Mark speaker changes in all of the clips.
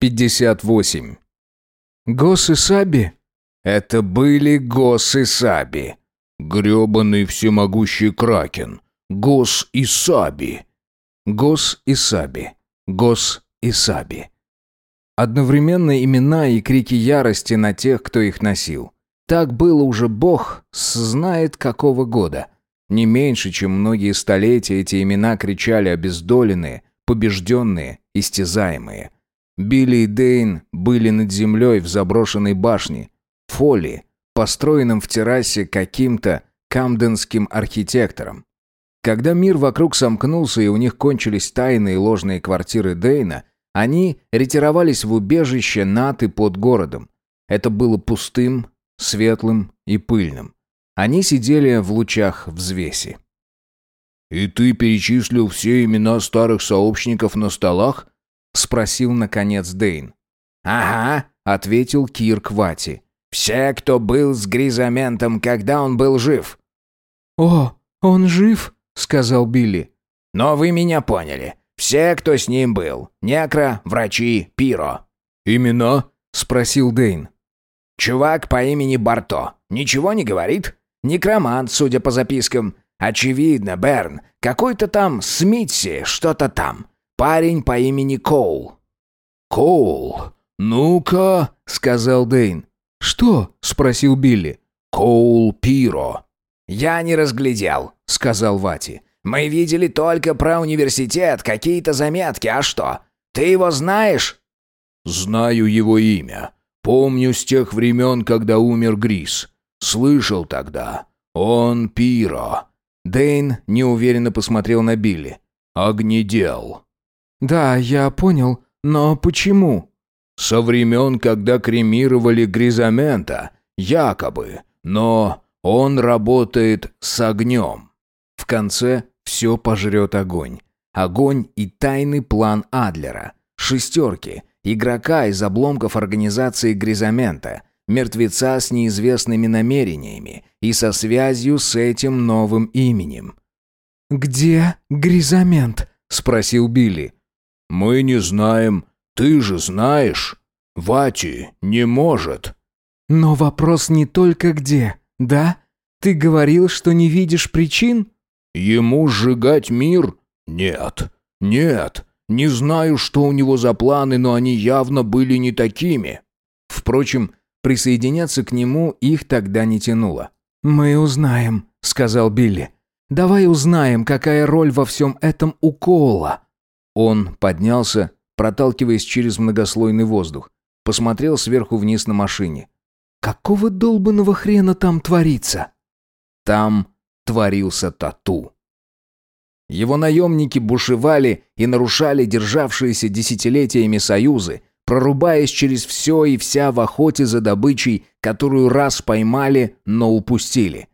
Speaker 1: 58.
Speaker 2: Гос и Саби?
Speaker 1: Это были Гос и Саби. Грёбаный всемогущий Кракен. Гос и Саби.
Speaker 2: Гос и Саби. Гос и Саби. Одновременно имена и крики ярости на тех, кто их носил. Так было уже бог знает какого года. Не меньше, чем многие столетия эти имена кричали обездоленные, побежденные, истязаемые. Билли и Дейн были над землей в заброшенной башне, Фоли, построенном в террасе каким-то камденским архитектором. Когда мир вокруг сомкнулся и у них кончились тайные ложные квартиры Дейна, они ретировались в убежище Наты под городом. Это было пустым, светлым и пыльным. Они сидели в лучах взвеси.
Speaker 1: «И ты перечислил все имена старых сообщников на столах?»
Speaker 2: — спросил, наконец, Дейн.
Speaker 3: «Ага», — ответил Кирк Вати. «Все, кто был с Гризаментом, когда он был жив».
Speaker 2: «О, он жив?» — сказал Билли.
Speaker 3: «Но вы меня поняли. Все, кто с ним был. Некро, врачи, пиро».
Speaker 1: «Имена?»
Speaker 2: — спросил Дейн.
Speaker 3: «Чувак по имени Барто. Ничего не говорит? Некромант, судя по запискам. Очевидно, Берн. Какой-то там Смитси, что-то там. Парень по имени Коул».
Speaker 1: «Коул? Ну-ка», — сказал Дейн.
Speaker 2: «Что?» — спросил Билли.
Speaker 1: «Коул Пиро».
Speaker 3: «Я не разглядел», — сказал Вати. Мы видели только про университет, какие-то заметки, а что? Ты его знаешь?»
Speaker 1: «Знаю его имя. Помню с тех времен, когда умер Грис. Слышал тогда. Он Пиро».
Speaker 2: Дейн неуверенно посмотрел на Билли.
Speaker 1: «Огнедел».
Speaker 2: «Да, я понял. Но почему?»
Speaker 1: «Со времен, когда кремировали Гризамента. Якобы. Но он работает с огнем».
Speaker 2: В конце все пожрет огонь. Огонь и тайный план Адлера. Шестерки. Игрока из обломков организации Гризамента. Мертвеца с неизвестными намерениями и со связью с этим новым именем. «Где Гризамент?» — спросил Билли.
Speaker 1: «Мы не знаем. Ты же знаешь. Вати не может».
Speaker 2: «Но вопрос не только где, да? Ты говорил, что не видишь причин?»
Speaker 1: Ему сжигать мир? Нет. Нет. Не знаю, что у него за планы, но они явно были не такими.
Speaker 2: Впрочем, присоединяться к нему их тогда не тянуло. «Мы узнаем», — сказал Билли. «Давай узнаем, какая роль во всем этом у Коула». Он поднялся, проталкиваясь через многослойный воздух. Посмотрел сверху вниз на машине. «Какого долбанного хрена там творится?» Там творился тату. Его наемники бушевали и нарушали державшиеся десятилетиями союзы, прорубаясь через все и вся в охоте за добычей, которую раз поймали, но упустили.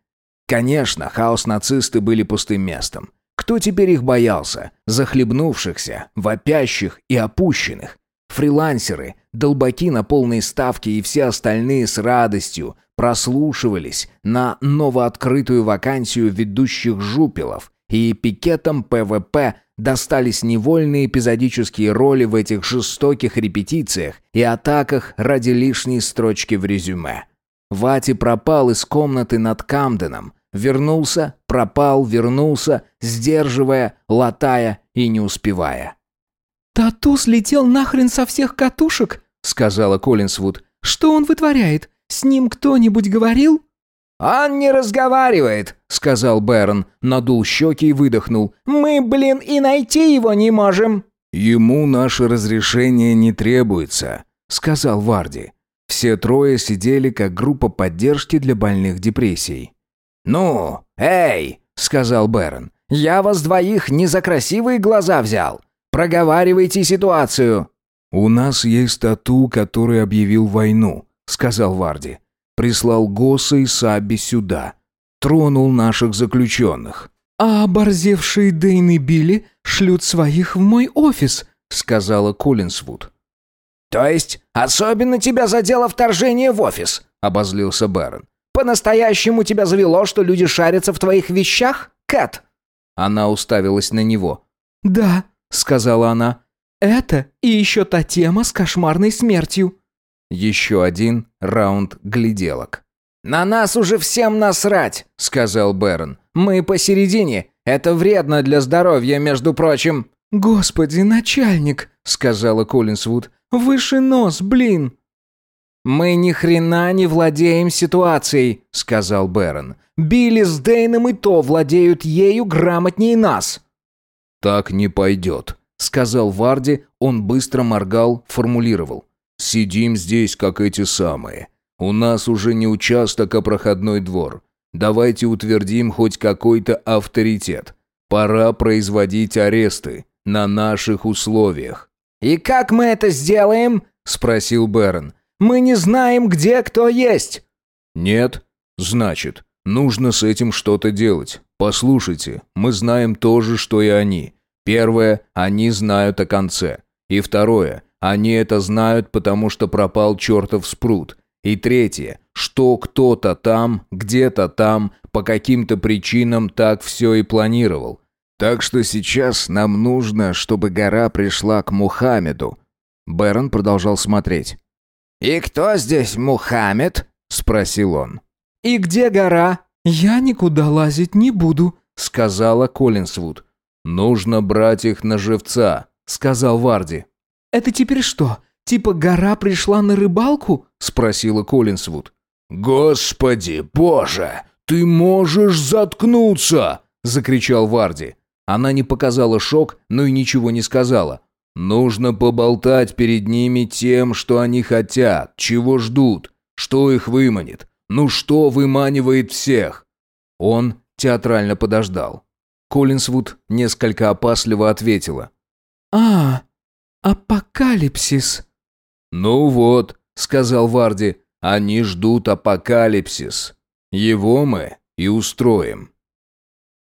Speaker 2: Конечно, хаос-нацисты были пустым местом. Кто теперь их боялся? Захлебнувшихся, вопящих и опущенных. Фрилансеры, долбаки на полной ставке и все остальные с радостью прослушивались на новооткрытую вакансию ведущих жупелов, и пикетам ПВП достались невольные эпизодические роли в этих жестоких репетициях и атаках ради лишней строчки в резюме. Вати пропал из комнаты над Камденом, вернулся, пропал, вернулся, сдерживая, латая и не успевая.
Speaker 4: «Тату слетел нахрен со всех катушек», — сказала Коллинсвуд. «Что он вытворяет? С ним кто-нибудь говорил?»
Speaker 3: «Он не разговаривает», — сказал Бэрон, надул щеки и выдохнул. «Мы, блин, и найти его не можем».
Speaker 2: «Ему наше разрешение не требуется», — сказал Варди. Все трое сидели как группа поддержки для больных депрессией.
Speaker 3: «Ну, эй!» — сказал Бэрон. «Я вас двоих не за красивые глаза взял. Проговаривайте ситуацию».
Speaker 2: «У нас есть тату, который объявил войну», — сказал Варди. «Прислал Госа и Саби сюда. Тронул наших заключенных».
Speaker 4: «А оборзевшие Дэйн и Билли шлют своих в мой офис», — сказала Коллинсвуд.
Speaker 3: «То есть особенно тебя задело вторжение в офис?» — обозлился Бэрон. «По-настоящему тебя завело, что люди шарятся в твоих вещах, Кэт?»
Speaker 2: Она уставилась на него.
Speaker 4: «Да», сказала она. Это и еще та тема с кошмарной смертью».
Speaker 2: Еще один раунд гляделок.
Speaker 3: «На нас уже всем насрать», — сказал Бэрон. «Мы посередине. Это вредно для здоровья, между прочим».
Speaker 4: «Господи, начальник», — сказала Коллинсвуд. «Выше нос, блин».
Speaker 3: «Мы ни хрена не владеем ситуацией», — сказал Бэрон. «Билли с Дейном и то владеют ею грамотнее нас».
Speaker 1: «Так не пойдет», — сказал Варди, он быстро моргал, формулировал. «Сидим здесь, как эти самые. У нас уже не участок, а проходной двор. Давайте утвердим хоть какой-то авторитет. Пора производить аресты на наших условиях».
Speaker 3: «И как мы это сделаем?» — спросил Бэрон. «Мы не знаем, где кто есть».
Speaker 1: «Нет? Значит, нужно с этим что-то делать. Послушайте, мы знаем то же, что и они. Первое, они знают о конце. И второе, они это знают, потому что пропал чертов спрут. И третье, что кто-то там, где-то там, по каким-то причинам так все и планировал. Так что сейчас нам нужно, чтобы гора пришла к Мухаммеду. Бэрон продолжал смотреть.
Speaker 3: «И кто здесь Мухаммед?» — спросил он.
Speaker 4: «И где гора?» «Я никуда лазить не буду», — сказала Коллинсвуд.
Speaker 1: «Нужно брать их на живца», — сказал Варди.
Speaker 4: «Это теперь что, типа гора пришла на рыбалку?» — спросила Коллинсвуд.
Speaker 1: «Господи, боже, ты можешь заткнуться!» — закричал Варди. Она не показала шок, но и ничего не сказала. «Нужно поболтать перед ними тем, что они хотят, чего ждут, что их выманит, ну что выманивает всех?» Он театрально подождал. Коллинсвуд несколько опасливо ответила.
Speaker 4: «А, апокалипсис».
Speaker 1: «Ну вот», — сказал Варди, — «они ждут апокалипсис. Его мы и устроим».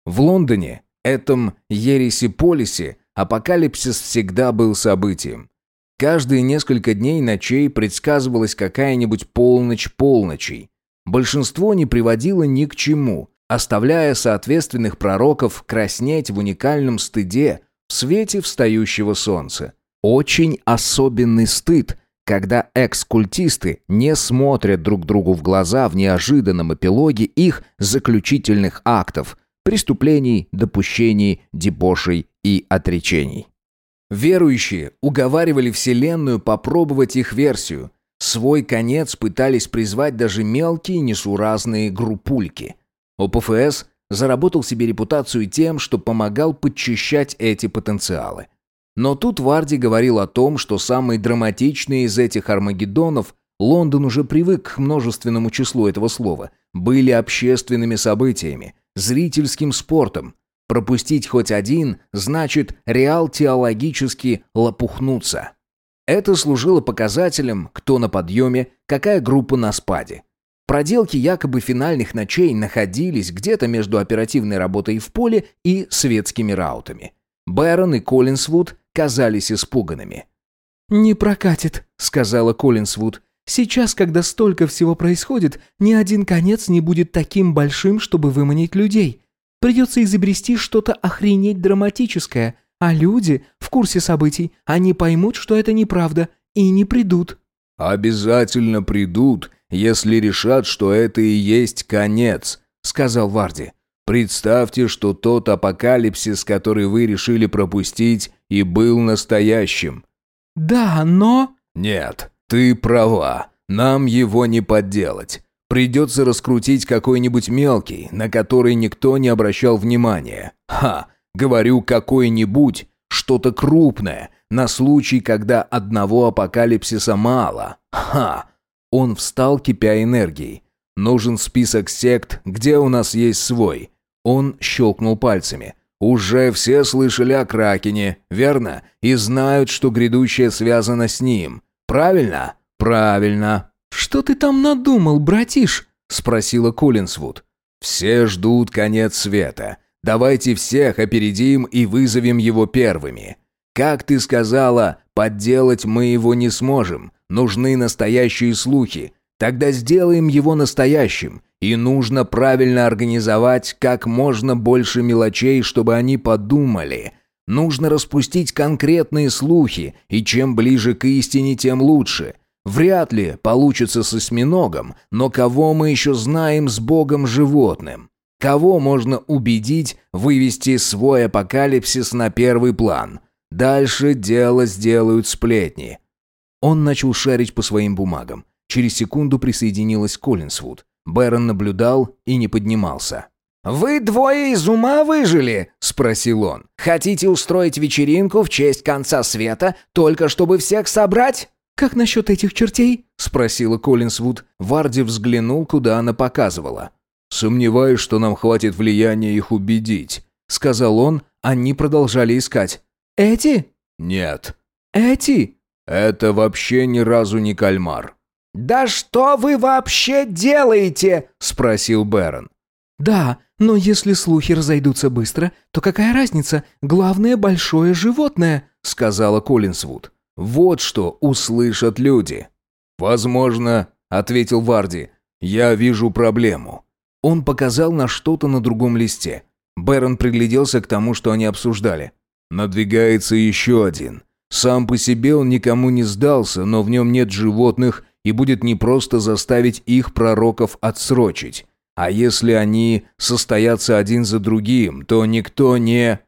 Speaker 2: В Лондоне, этом Ереси-Полисе, апокалипсис всегда был событием. Каждые несколько дней ночей предсказывалась какая-нибудь полночь полночей. Большинство не приводило ни к чему, оставляя соответственных пророков краснеть в уникальном стыде в свете встающего солнца. Очень особенный стыд, когда экс-культисты не смотрят друг другу в глаза в неожиданном эпилоге их заключительных актов, преступлений, допущений, дебошей и отречений. Верующие уговаривали Вселенную попробовать их версию. Свой конец пытались призвать даже мелкие несуразные группульки. ОПФС заработал себе репутацию тем, что помогал подчищать эти потенциалы. Но тут Варди говорил о том, что самые драматичные из этих Армагеддонов, Лондон уже привык к множественному числу этого слова, были общественными событиями, зрительским спортом. Пропустить хоть один значит реал теологически лопухнуться. Это служило показателем, кто на подъеме, какая группа на спаде. Проделки якобы финальных ночей находились где-то между оперативной работой в поле и светскими раутами. Бэрон и Коллинсвуд казались испуганными.
Speaker 4: «Не прокатит», — сказала Коллинсвуд. «Сейчас, когда столько всего происходит, ни один конец не будет таким большим, чтобы выманить людей. Придется изобрести что-то охренеть драматическое, а люди в курсе событий, они поймут, что это неправда, и не придут».
Speaker 1: «Обязательно придут если решат, что это и есть конец», — сказал Варди. «Представьте, что тот апокалипсис, который вы решили пропустить, и был настоящим».
Speaker 4: «Да, но...»
Speaker 1: «Нет, ты права. Нам его не подделать. Придется раскрутить какой-нибудь мелкий, на который никто не обращал внимания. Ха, говорю, какой-нибудь, что-то крупное, на случай, когда одного апокалипсиса мало. Ха, он встал, кипя энергией. «Нужен список сект, где у нас есть свой». Он щелкнул пальцами. «Уже все слышали о Кракене, верно? И знают, что грядущее связано с ним. Правильно? Правильно».
Speaker 4: «Что ты там надумал, братиш?» — спросила Коллинсвуд.
Speaker 1: «Все ждут конец света. Давайте всех опередим и вызовем его первыми. Как ты сказала, подделать мы его не сможем. Нужны настоящие слухи. Тогда сделаем его настоящим. И нужно правильно организовать как можно больше мелочей, чтобы они подумали. Нужно распустить конкретные слухи, и чем ближе к истине, тем лучше. Вряд ли получится с осьминогом, но кого мы еще знаем с богом животным? Кого можно убедить вывести свой апокалипсис на первый план? Дальше дело сделают сплетни. Он начал шарить по своим бумагам. Через секунду присоединилась Коллинсвуд. Бэрон наблюдал и не поднимался.
Speaker 3: «Вы двое из ума выжили?» – спросил он. «Хотите устроить вечеринку в честь конца света, только чтобы всех собрать?»
Speaker 4: «Как насчет этих чертей?»
Speaker 1: – спросила Коллинсвуд. Варди взглянул, куда она показывала. «Сомневаюсь, что нам хватит влияния их убедить», – сказал он. Они продолжали искать.
Speaker 4: «Эти?»
Speaker 1: «Нет».
Speaker 4: «Эти?»
Speaker 1: «Это вообще ни разу не кальмар».
Speaker 3: «Да что вы вообще делаете?» – спросил Бэрон.
Speaker 4: «Да, но если слухи разойдутся быстро, то какая разница? Главное – большое животное», – сказала Коллинсвуд.
Speaker 1: «Вот что услышат люди». «Возможно», – ответил Варди, – «я вижу проблему». Он показал на что-то на другом листе. Бэрон пригляделся к тому, что они обсуждали. «Надвигается еще один. Сам по себе он никому не сдался, но в нем нет животных, и будет непросто заставить их пророков отсрочить. А если они состоятся один за другим, то никто не...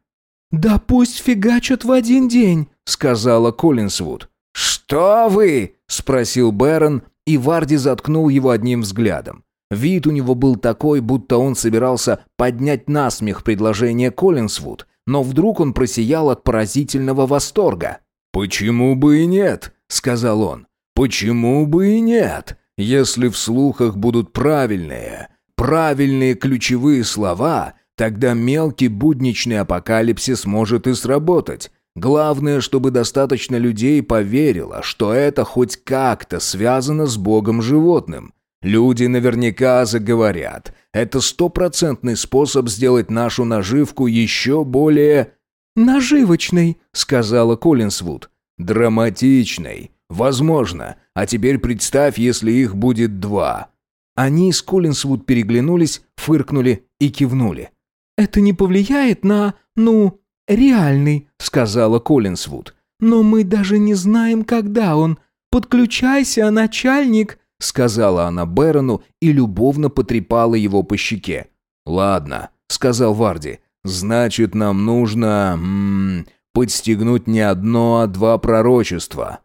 Speaker 4: «Да пусть фигачат в один день», — сказала Коллинсвуд.
Speaker 3: «Что вы?»
Speaker 1: — спросил Бэрон, и Варди заткнул его одним взглядом. Вид у него был такой, будто он собирался поднять насмех предложение Коллинсвуд, но вдруг он просиял от поразительного восторга. «Почему бы и нет?» — сказал он. «Почему бы и нет? Если в слухах будут правильные, правильные ключевые слова, тогда мелкий будничный апокалипсис может и сработать. Главное, чтобы достаточно людей поверило, что это хоть как-то связано с богом животным. Люди наверняка заговорят. Это стопроцентный способ сделать нашу наживку еще более...
Speaker 4: «Наживочной», —
Speaker 1: сказала Коллинсвуд. «Драматичной. Возможно. А теперь представь, если их будет два. Они с Коллинсвуд переглянулись, фыркнули и кивнули.
Speaker 4: «Это не повлияет на, ну, реальный», — сказала Коллинсвуд. «Но мы даже не знаем, когда он. Подключайся, начальник», — сказала она Бэрону и любовно потрепала его по щеке.
Speaker 1: «Ладно», — сказал Варди. «Значит, нам нужно... М -м, подстегнуть не одно, а два пророчества.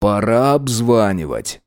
Speaker 1: Пора обзванивать».